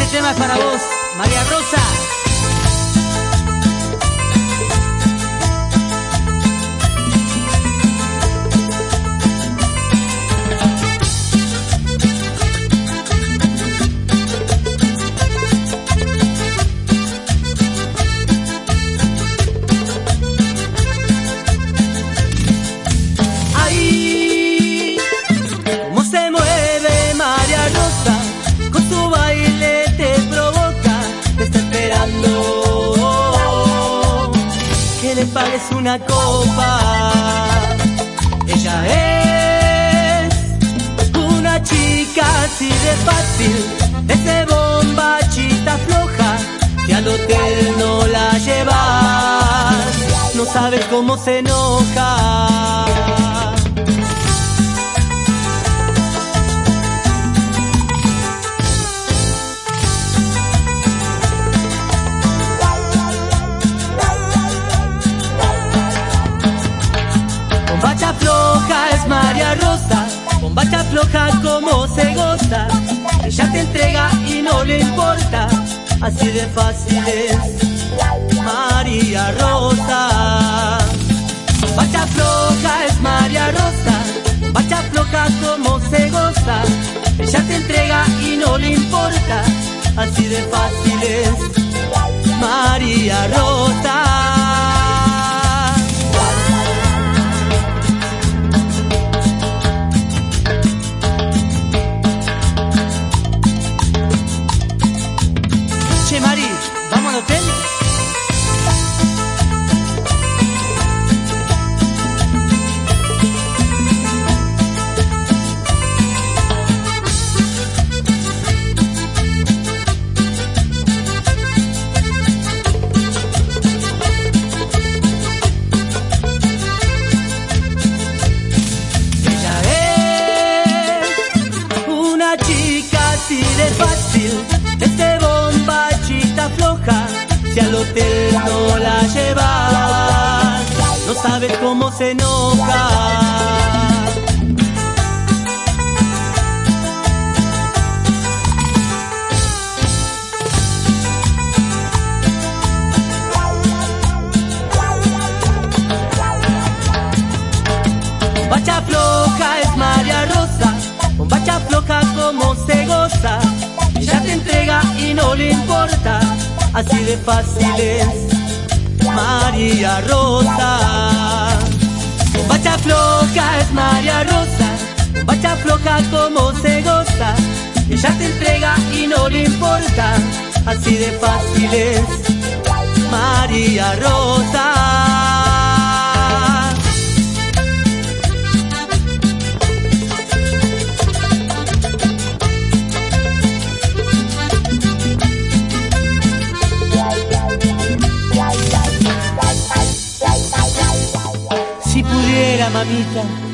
Este tema es para vos, María Rosa. Le pagues una copa. Ella es una chica así de fácil, ese bombachita floja, que al hotel no la llevas, no sabes cómo se enoja. Bombacha floja es María Rosa, bombacha floja como se goza. Ella te entrega y no le importa, así de fácil es María Rosa. Bombacha floja es María Rosa, bombacha floja como se goza. Ella te entrega y no le importa, así de fácil es María Rosa. Es una chica así de fácil, este bombachita floja, si al hotel no la llevas, no sabes cómo se enoja. Bombacha floja no le importa, así de fácil es María Rosa. Bombacha floja es María Rosa, bombacha floja como se goza. Ella te entrega y no le importa, así de fácil es María Rosa. Pudiera, mamita,